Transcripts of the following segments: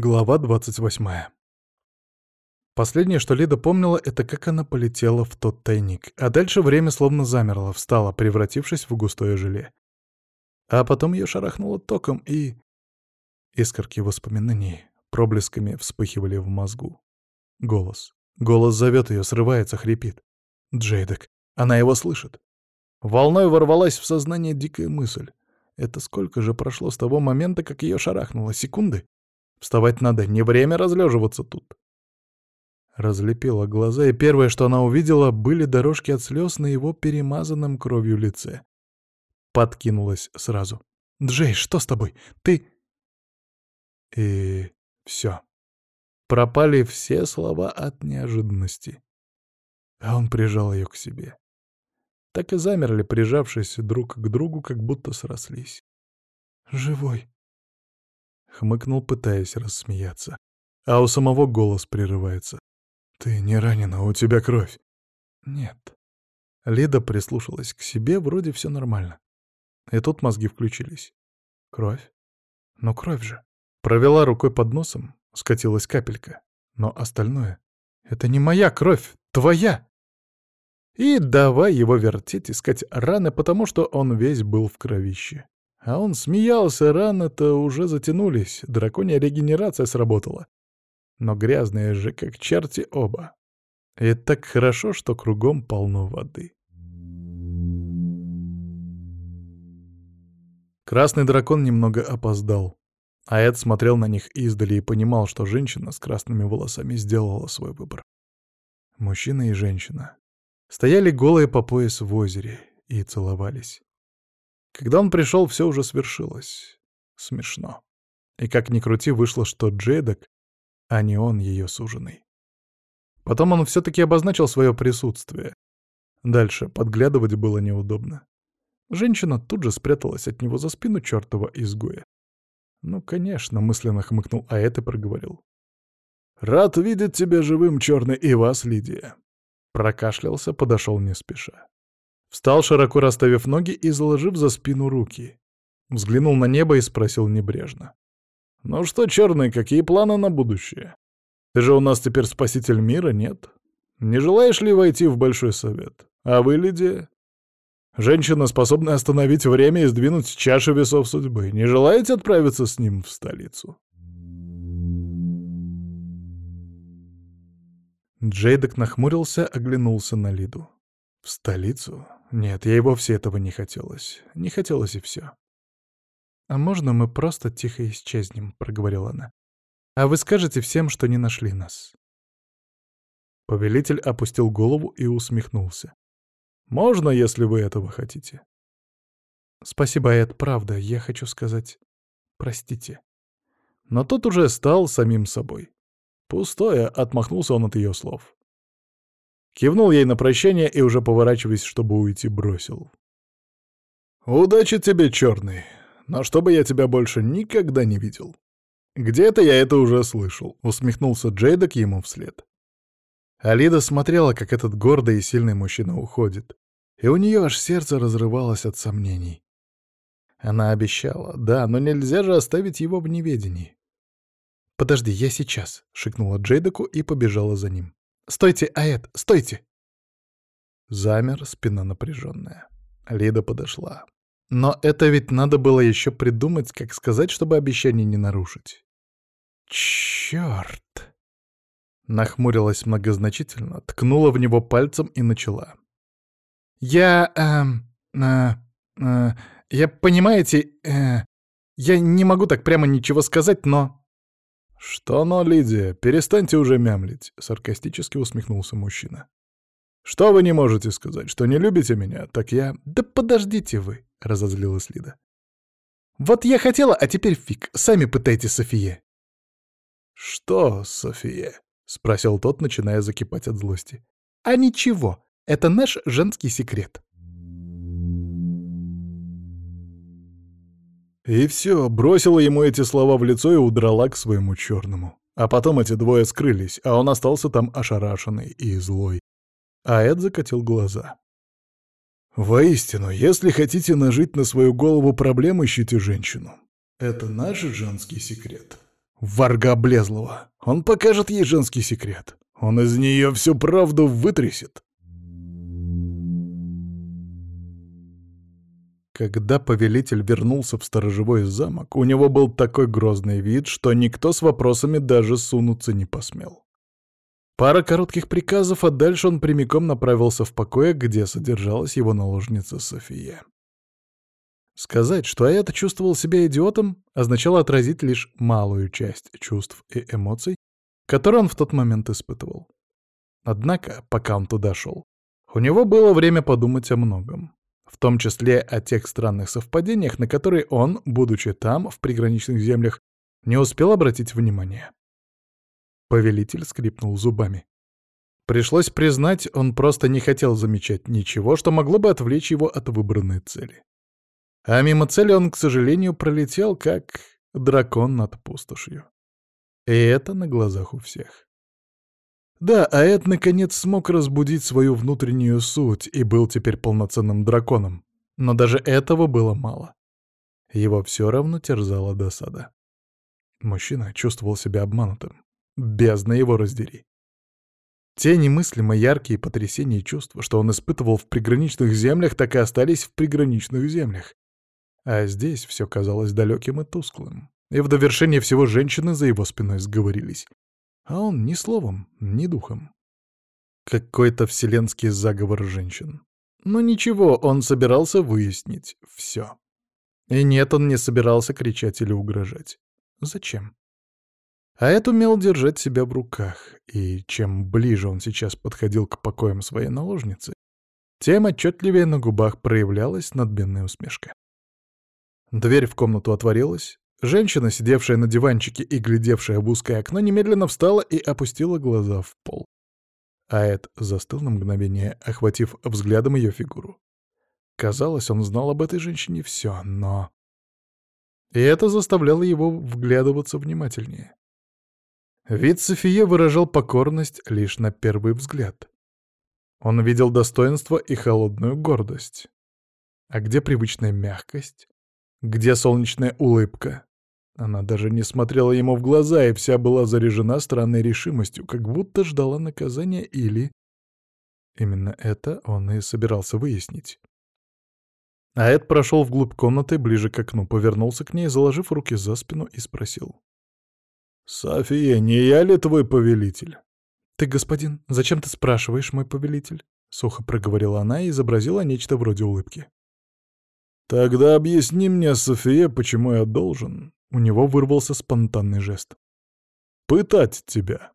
Глава 28. Последнее, что Лида помнила, это как она полетела в тот тайник, а дальше время словно замерло, встало, превратившись в густое желе. А потом ее шарахнуло током, и... Искорки воспоминаний проблесками вспыхивали в мозгу. Голос. Голос зовет ее, срывается, хрипит. Джейдек. Она его слышит. Волной ворвалась в сознание дикая мысль. Это сколько же прошло с того момента, как ее шарахнуло? Секунды? Вставать надо, не время разлеживаться тут. Разлепила глаза, и первое, что она увидела, были дорожки от слез на его перемазанном кровью лице. Подкинулась сразу. «Джей, что с тобой? Ты...» И все. Пропали все слова от неожиданности. А он прижал ее к себе. Так и замерли, прижавшись друг к другу, как будто срослись. «Живой», Хмыкнул, пытаясь рассмеяться. А у самого голос прерывается. «Ты не ранена, у тебя кровь». «Нет». Лида прислушалась к себе, вроде все нормально. И тут мозги включились. «Кровь? Ну кровь же». Провела рукой под носом, скатилась капелька. Но остальное — это не моя кровь, твоя. И давай его вертеть, искать раны, потому что он весь был в кровище. А он смеялся, раны-то уже затянулись, драконья регенерация сработала. Но грязные же, как черти оба. И так хорошо, что кругом полно воды. Красный дракон немного опоздал. А Эд смотрел на них издали и понимал, что женщина с красными волосами сделала свой выбор. Мужчина и женщина. Стояли голые по пояс в озере и целовались. Когда он пришел, все уже свершилось. Смешно. И как ни крути, вышло, что Джейдок, а не он ее суженый. Потом он все-таки обозначил свое присутствие. Дальше подглядывать было неудобно. Женщина тут же спряталась от него за спину чертова изгоя. «Ну, конечно», — мысленно хмыкнул, а это проговорил. «Рад видеть тебя живым, черный, и вас, Лидия». Прокашлялся, подошел не спеша. Встал, широко расставив ноги и заложив за спину руки. Взглянул на небо и спросил небрежно. «Ну что, черный, какие планы на будущее? Ты же у нас теперь спаситель мира, нет? Не желаешь ли войти в Большой Совет? А вы, Лидия? Женщина, способная остановить время и сдвинуть чаши весов судьбы. Не желаете отправиться с ним в столицу?» Джейдок нахмурился, оглянулся на Лиду. «В столицу? Нет, ей вовсе этого не хотелось. Не хотелось и все. «А можно мы просто тихо исчезнем?» — проговорила она. «А вы скажете всем, что не нашли нас». Повелитель опустил голову и усмехнулся. «Можно, если вы этого хотите». «Спасибо, Эд, правда, я хочу сказать... Простите». Но тот уже стал самим собой. Пустое, отмахнулся он от ее слов. Кивнул ей на прощание и, уже поворачиваясь, чтобы уйти, бросил. «Удачи тебе, черный, но чтобы я тебя больше никогда не видел». «Где-то я это уже слышал», — усмехнулся Джейдок ему вслед. Алида смотрела, как этот гордый и сильный мужчина уходит, и у нее аж сердце разрывалось от сомнений. Она обещала, да, но нельзя же оставить его в неведении. «Подожди, я сейчас», — шикнула Джейдоку и побежала за ним. «Стойте, Аэт, стойте!» Замер, спина напряженная. Лида подошла. Но это ведь надо было еще придумать, как сказать, чтобы обещание не нарушить. Черт! Нахмурилась многозначительно, ткнула в него пальцем и начала. «Я... эм... Э, э, я, понимаете... Э, я не могу так прямо ничего сказать, но...» «Что но, Лидия, перестаньте уже мямлить», — саркастически усмехнулся мужчина. «Что вы не можете сказать? Что не любите меня? Так я...» «Да подождите вы», — разозлилась Лида. «Вот я хотела, а теперь фиг. Сами пытайте София». «Что, София?» — спросил тот, начиная закипать от злости. «А ничего. Это наш женский секрет». И все, бросила ему эти слова в лицо и удрала к своему черному. А потом эти двое скрылись, а он остался там ошарашенный и злой. А Эд закатил глаза. «Воистину, если хотите нажить на свою голову проблем, ищите женщину. Это наш женский секрет. Варга облезлого. Он покажет ей женский секрет. Он из нее всю правду вытрясет. Когда повелитель вернулся в сторожевой замок, у него был такой грозный вид, что никто с вопросами даже сунуться не посмел. Пара коротких приказов, а дальше он прямиком направился в покое, где содержалась его наложница София. Сказать, что это чувствовал себя идиотом, означало отразить лишь малую часть чувств и эмоций, которые он в тот момент испытывал. Однако, пока он туда шел, у него было время подумать о многом в том числе о тех странных совпадениях, на которые он, будучи там, в приграничных землях, не успел обратить внимание. Повелитель скрипнул зубами. Пришлось признать, он просто не хотел замечать ничего, что могло бы отвлечь его от выбранной цели. А мимо цели он, к сожалению, пролетел, как дракон над пустошью. И это на глазах у всех. Да, Аэт наконец смог разбудить свою внутреннюю суть и был теперь полноценным драконом. Но даже этого было мало. Его все равно терзала досада. Мужчина чувствовал себя обманутым. Бездна его раздери. Те немыслимо яркие потрясения и чувства, что он испытывал в приграничных землях, так и остались в приграничных землях. А здесь все казалось далеким и тусклым. И в довершение всего женщины за его спиной сговорились. А он ни словом, ни духом. Какой-то вселенский заговор женщин. Но ничего, он собирался выяснить все. И нет, он не собирался кричать или угрожать. Зачем? А это умел держать себя в руках, и чем ближе он сейчас подходил к покоям своей наложницы, тем отчетливее на губах проявлялась надменная усмешка. Дверь в комнату отворилась, Женщина, сидевшая на диванчике и глядевшая в узкое окно, немедленно встала и опустила глаза в пол. А Эд застыл на мгновение, охватив взглядом ее фигуру. Казалось, он знал об этой женщине все, но... И это заставляло его вглядываться внимательнее. Вид София выражал покорность лишь на первый взгляд. Он видел достоинство и холодную гордость. А где привычная мягкость? Где солнечная улыбка? Она даже не смотрела ему в глаза и вся была заряжена странной решимостью, как будто ждала наказания или... Именно это он и собирался выяснить. А Эд прошел вглубь комнаты, ближе к окну, повернулся к ней, заложив руки за спину и спросил. «София, не я ли твой повелитель?» «Ты, господин, зачем ты спрашиваешь, мой повелитель?» — сухо проговорила она и изобразила нечто вроде улыбки. «Тогда объясни мне, София, почему я должен, у него вырвался спонтанный жест. «Пытать тебя!»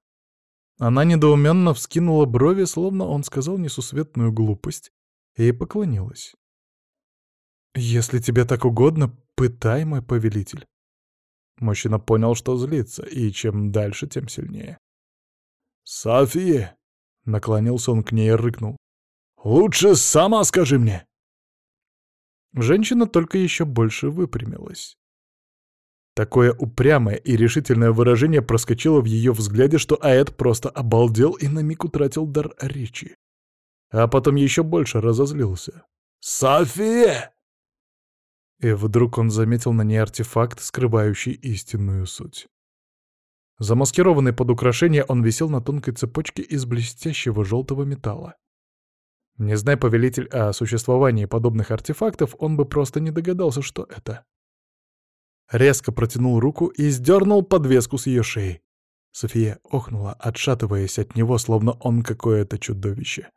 Она недоуменно вскинула брови, словно он сказал несусветную глупость, и поклонилась. «Если тебе так угодно, пытай, мой повелитель». Мужчина понял, что злится, и чем дальше, тем сильнее. «София!» — наклонился он к ней и рыкнул. «Лучше сама скажи мне!» Женщина только еще больше выпрямилась. Такое упрямое и решительное выражение проскочило в ее взгляде, что Аэт просто обалдел и на миг утратил дар речи. А потом еще больше разозлился. «София!» И вдруг он заметил на ней артефакт, скрывающий истинную суть. Замаскированный под украшение, он висел на тонкой цепочке из блестящего желтого металла. Не зная повелитель о существовании подобных артефактов, он бы просто не догадался, что это. Резко протянул руку и сдернул подвеску с ее шеи. София охнула, отшатываясь от него, словно он какое-то чудовище.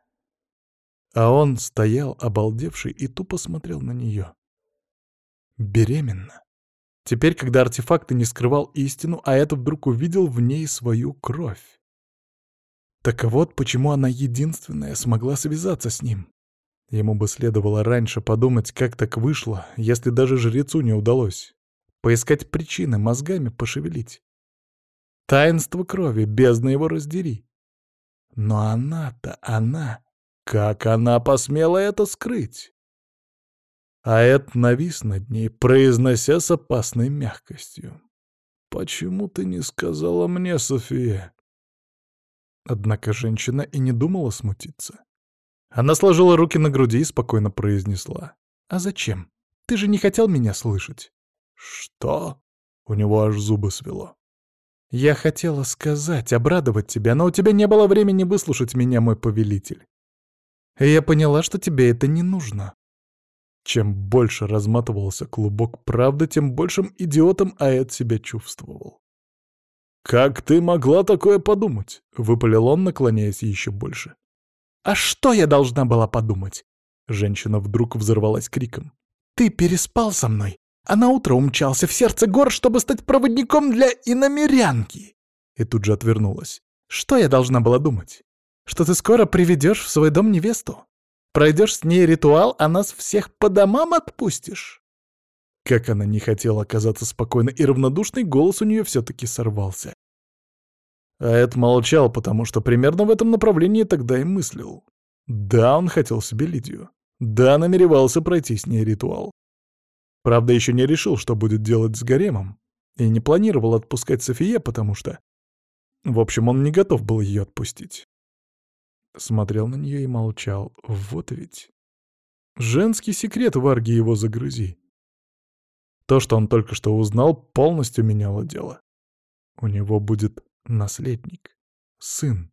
А он стоял, обалдевший, и тупо смотрел на нее. Беременна. Теперь, когда артефакт не скрывал истину, а это вдруг увидел в ней свою кровь. Так вот, почему она единственная смогла связаться с ним. Ему бы следовало раньше подумать, как так вышло, если даже жрецу не удалось поискать причины, мозгами пошевелить. Таинство крови, бездна его раздери. Но она-то, она, как она посмела это скрыть? А Эд навис над ней, произнося с опасной мягкостью. «Почему ты не сказала мне, София?» Однако женщина и не думала смутиться. Она сложила руки на груди и спокойно произнесла. «А зачем? Ты же не хотел меня слышать?» «Что?» — у него аж зубы свело. Я хотела сказать, обрадовать тебя, но у тебя не было времени выслушать меня, мой повелитель. И я поняла, что тебе это не нужно. Чем больше разматывался клубок правды, тем большим идиотом Аэт себя чувствовал. «Как ты могла такое подумать?» — выпалил он, наклоняясь еще больше. «А что я должна была подумать?» Женщина вдруг взорвалась криком. «Ты переспал со мной, а наутро умчался в сердце гор, чтобы стать проводником для иномерянки!» И тут же отвернулась. «Что я должна была думать? Что ты скоро приведешь в свой дом невесту? Пройдешь с ней ритуал, а нас всех по домам отпустишь?» Как она не хотела оказаться спокойной и равнодушной, голос у нее все-таки сорвался. А Эд молчал, потому что примерно в этом направлении тогда и мыслил. Да, он хотел себе Лидию. Да, намеревался пройти с ней ритуал. Правда, еще не решил, что будет делать с гаремом. И не планировал отпускать Софие, потому что... В общем, он не готов был ее отпустить. Смотрел на нее и молчал. Вот ведь... Женский секрет в арге его загрызи. То, что он только что узнал, полностью меняло дело. У него будет наследник, сын.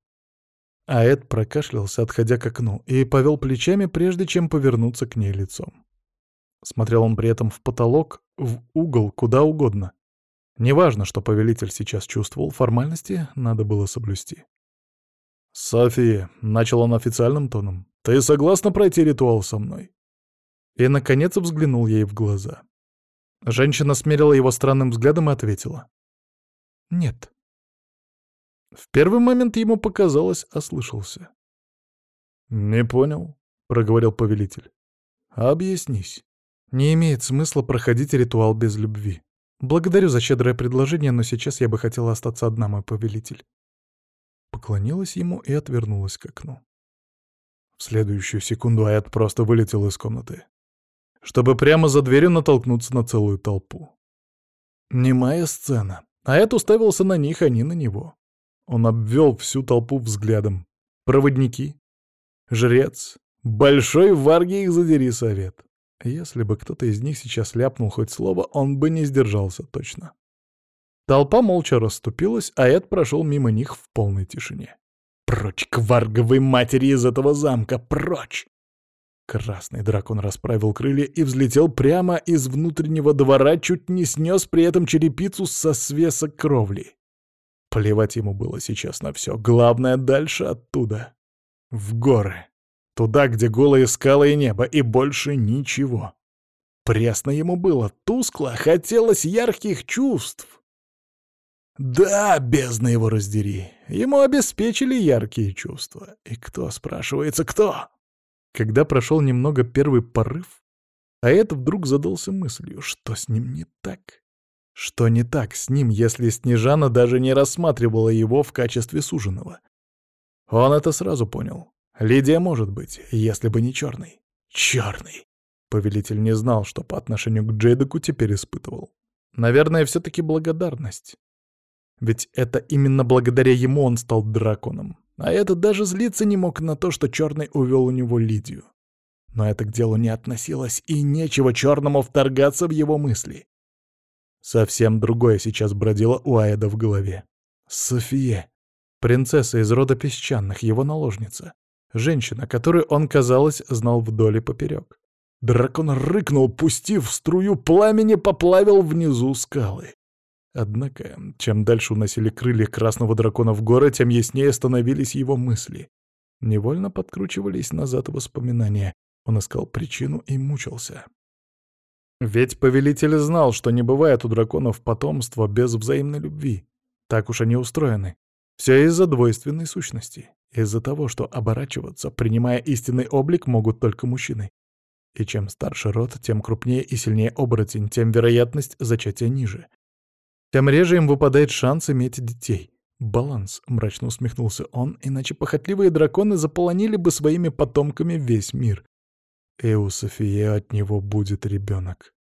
А Эд прокашлялся, отходя к окну, и повел плечами, прежде чем повернуться к ней лицом. Смотрел он при этом в потолок, в угол, куда угодно. Неважно, что повелитель сейчас чувствовал, формальности надо было соблюсти. «София», — начал он официальным тоном, — «ты согласна пройти ритуал со мной?» И, наконец, взглянул ей в глаза. Женщина смерила его странным взглядом и ответила. «Нет». В первый момент ему показалось, ослышался. «Не понял», — проговорил повелитель. «Объяснись». «Не имеет смысла проходить ритуал без любви. Благодарю за щедрое предложение, но сейчас я бы хотела остаться одна, мой повелитель». Поклонилась ему и отвернулась к окну. В следующую секунду Аят просто вылетел из комнаты чтобы прямо за дверью натолкнуться на целую толпу. Немая сцена. А Эд уставился на них, а не на него. Он обвел всю толпу взглядом. Проводники, жрец, большой варги их задери совет. Если бы кто-то из них сейчас ляпнул хоть слово, он бы не сдержался точно. Толпа молча расступилась, а Эд прошел мимо них в полной тишине. «Прочь к варговой матери из этого замка! Прочь!» Красный дракон расправил крылья и взлетел прямо из внутреннего двора, чуть не снес при этом черепицу со свеса кровли. Плевать ему было сейчас на все. Главное, дальше оттуда. В горы. Туда, где голые скалы и небо, и больше ничего. Пресно ему было, тускло, хотелось ярких чувств. Да, бездна его раздери. Ему обеспечили яркие чувства. И кто, спрашивается, кто? Когда прошел немного первый порыв, а это вдруг задался мыслью, что с ним не так. Что не так с ним, если Снежана даже не рассматривала его в качестве суженого? Он это сразу понял. Лидия может быть, если бы не черный. Черный! Повелитель не знал, что по отношению к Джейдеку теперь испытывал. Наверное, все-таки благодарность. Ведь это именно благодаря ему он стал драконом. А этот даже злиться не мог на то, что Черный увел у него Лидию. Но это к делу не относилось, и нечего Черному вторгаться в его мысли. Совсем другое сейчас бродило у Аэда в голове. София. Принцесса из рода песчаных, его наложница. Женщина, которую он, казалось, знал вдоль и поперек. Дракон рыкнул, пустив струю пламени, поплавил внизу скалы. Однако, чем дальше уносили крылья красного дракона в горы, тем яснее становились его мысли. Невольно подкручивались назад воспоминания. Он искал причину и мучился. Ведь повелитель знал, что не бывает у драконов потомства без взаимной любви. Так уж они устроены. Все из-за двойственной сущности. Из-за того, что оборачиваться, принимая истинный облик, могут только мужчины. И чем старше род, тем крупнее и сильнее оборотень, тем вероятность зачатия ниже тем реже им выпадает шанс иметь детей. Баланс, мрачно усмехнулся он, иначе похотливые драконы заполонили бы своими потомками весь мир. И у Софии от него будет ребенок.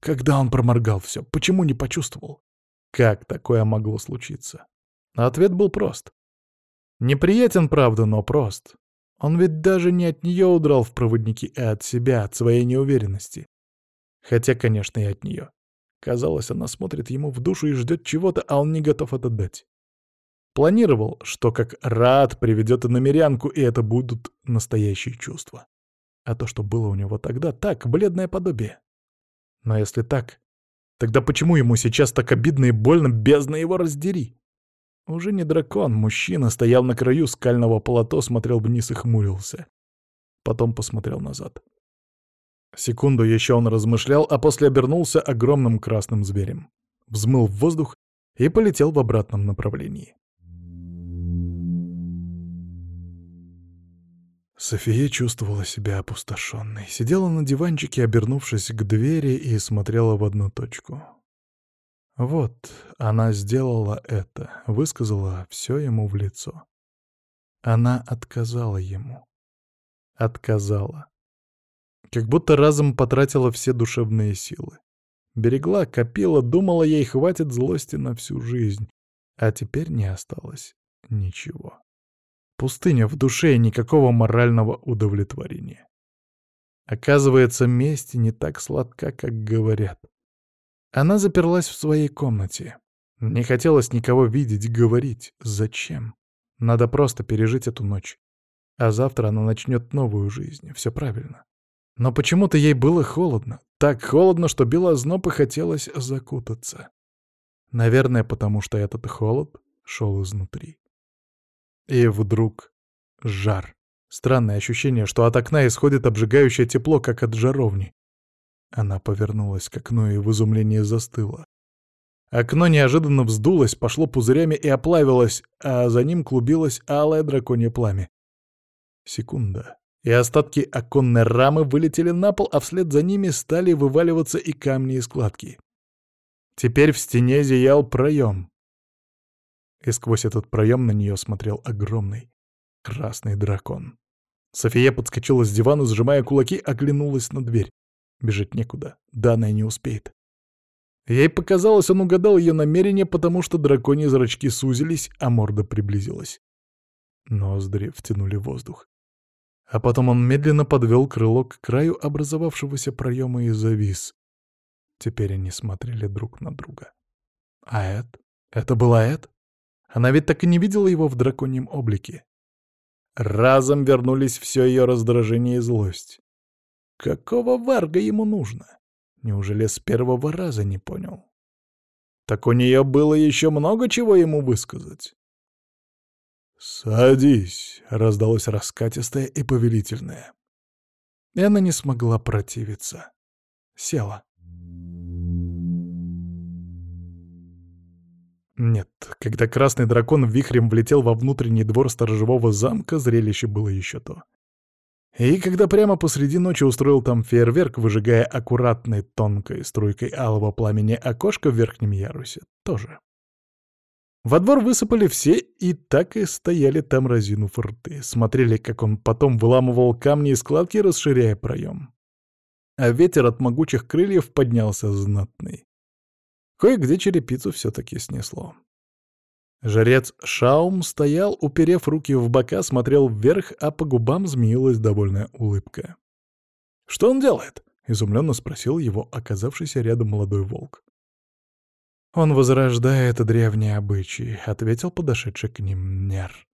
Когда он проморгал все, почему не почувствовал? Как такое могло случиться? Ответ был прост. Неприятен, правда, но прост. Он ведь даже не от нее удрал в проводники, а от себя, от своей неуверенности. Хотя, конечно, и от нее. Казалось, она смотрит ему в душу и ждет чего-то, а он не готов это дать. Планировал, что как рад приведет и намерянку, и это будут настоящие чувства. А то, что было у него тогда, так, бледное подобие. Но если так, тогда почему ему сейчас так обидно и больно, бездна его раздери? Уже не дракон, мужчина стоял на краю скального плато, смотрел вниз и хмурился. Потом посмотрел назад. Секунду еще он размышлял, а после обернулся огромным красным зверем. Взмыл в воздух и полетел в обратном направлении. София чувствовала себя опустошенной. Сидела на диванчике, обернувшись к двери, и смотрела в одну точку. Вот, она сделала это, высказала все ему в лицо. Она отказала ему. Отказала. Как будто разом потратила все душевные силы. Берегла, копила, думала, ей хватит злости на всю жизнь. А теперь не осталось ничего. Пустыня в душе и никакого морального удовлетворения. Оказывается, месть не так сладка, как говорят. Она заперлась в своей комнате. Не хотелось никого видеть, говорить. Зачем? Надо просто пережить эту ночь. А завтра она начнет новую жизнь. Все правильно. Но почему-то ей было холодно. Так холодно, что била зноб и хотелось закутаться. Наверное, потому что этот холод шел изнутри. И вдруг жар. Странное ощущение, что от окна исходит обжигающее тепло, как от жаровни. Она повернулась к окну и в изумлении застыла. Окно неожиданно вздулось, пошло пузырями и оплавилось, а за ним клубилось алое драконье пламя. Секунда, и остатки оконной рамы вылетели на пол, а вслед за ними стали вываливаться и камни и складки. Теперь в стене зиял проем и сквозь этот проем на нее смотрел огромный красный дракон. София подскочила с дивана, сжимая кулаки, оглянулась на дверь. Бежать некуда, данная не успеет. Ей показалось, он угадал ее намерение, потому что драконьи зрачки сузились, а морда приблизилась. Ноздри втянули воздух. А потом он медленно подвел крыло к краю образовавшегося проема и завис. Теперь они смотрели друг на друга. А Эд? Это была Эд? Она ведь так и не видела его в драконьем облике. Разом вернулись все ее раздражение и злость. Какого варга ему нужно? Неужели с первого раза не понял? Так у нее было еще много чего ему высказать. «Садись», — раздалось раскатистое и повелительное. И она не смогла противиться. Села. Нет, когда красный дракон вихрем влетел во внутренний двор сторожевого замка, зрелище было еще то. И когда прямо посреди ночи устроил там фейерверк, выжигая аккуратной тонкой струйкой алого пламени окошко в верхнем ярусе, тоже. Во двор высыпали все и так и стояли там разинув рты, смотрели, как он потом выламывал камни и складки, расширяя проем. А ветер от могучих крыльев поднялся знатный. Кое-где черепицу все-таки снесло. Жрец Шаум стоял, уперев руки в бока, смотрел вверх, а по губам змеилась довольная улыбка. «Что он делает?» — изумленно спросил его оказавшийся рядом молодой волк. «Он возрождает древние обычаи», — ответил подошедший к ним Нер.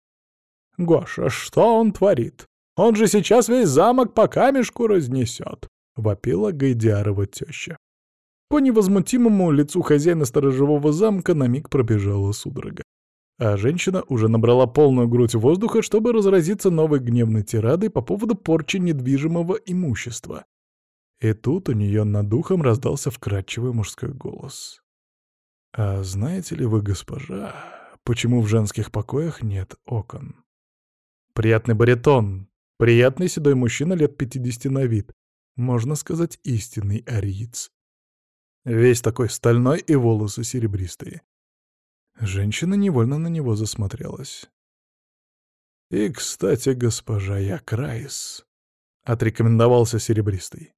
«Гоша, что он творит? Он же сейчас весь замок по камешку разнесет», — вопила Гайдиарова теща. По невозмутимому лицу хозяина сторожевого замка на миг пробежала судорога. А женщина уже набрала полную грудь воздуха, чтобы разразиться новой гневной тирадой по поводу порчи недвижимого имущества. И тут у нее над духом раздался вкрадчивый мужской голос. «А знаете ли вы, госпожа, почему в женских покоях нет окон?» Приятный баритон, приятный седой мужчина лет пятидесяти на вид, можно сказать, истинный ариец. Весь такой стальной и волосы серебристые. Женщина невольно на него засмотрелась. «И, кстати, госпожа, я Крайс», — отрекомендовался серебристый.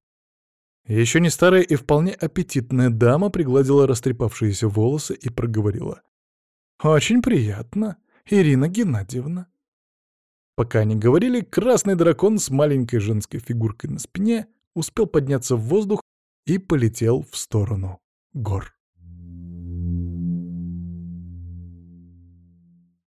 Еще не старая и вполне аппетитная дама пригладила растрепавшиеся волосы и проговорила. «Очень приятно, Ирина Геннадьевна». Пока они говорили, красный дракон с маленькой женской фигуркой на спине успел подняться в воздух и полетел в сторону гор.